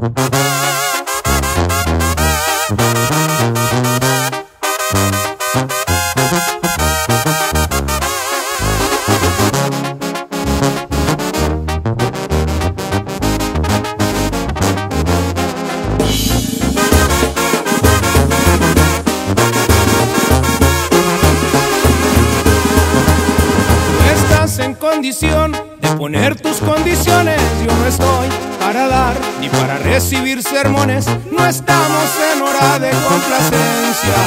Thank you. En condición de poner tus condiciones. Yo no estoy para dar ni para recibir sermones. No estamos en hora de complacencia.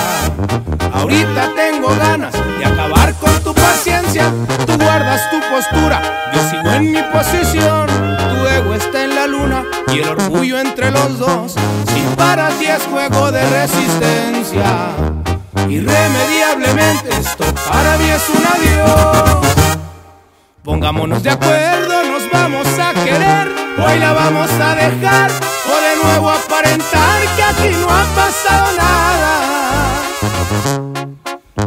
Ahorita tengo ganas de acabar con tu paciencia. Tú guardas tu postura, yo sigo en mi posición. Tu ego está en la luna y el orgullo entre los dos. Si para ti es juego de resistencia. Irremediablemente esto para mí es un adiós. Pongámonos de acuerdo, nos vamos a querer, hoy la vamos a dejar o de nuevo aparentar que aquí no ha pasado nada.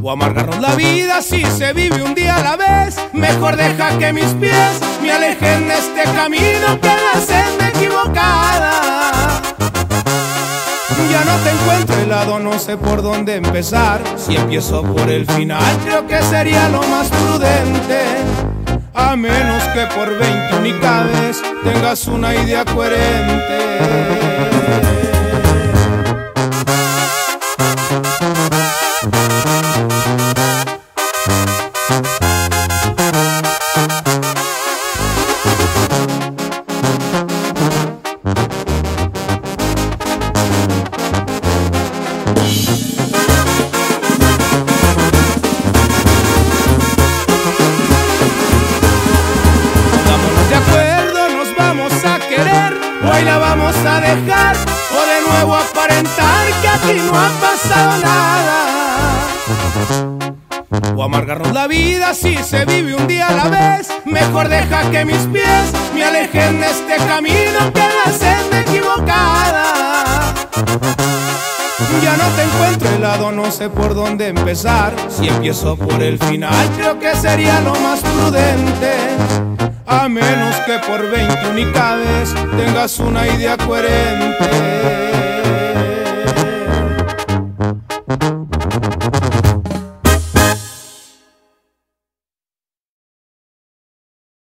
O amargarnos la vida si se vive un día a la vez, mejor deja que mis pies me alejen de este camino que la senda equivocada. Ya no te encuentro helado, no sé por dónde empezar. Si empiezo por el final, creo que sería lo más prudente a menos que por 20 unidades tengas una idea coherente. Vamos a dejar o de nuevo aparentar que aquí no ha pasado nada. O amargarnos la vida si se vive un día a la vez. Mejor deja que mis pies me alejen de este camino que la senda equivocada. Ya no te encuentro helado, no sé por dónde empezar. Si empiezo por el final, creo que sería lo más prudente a menos que por 20 unidades tengas una idea coherente.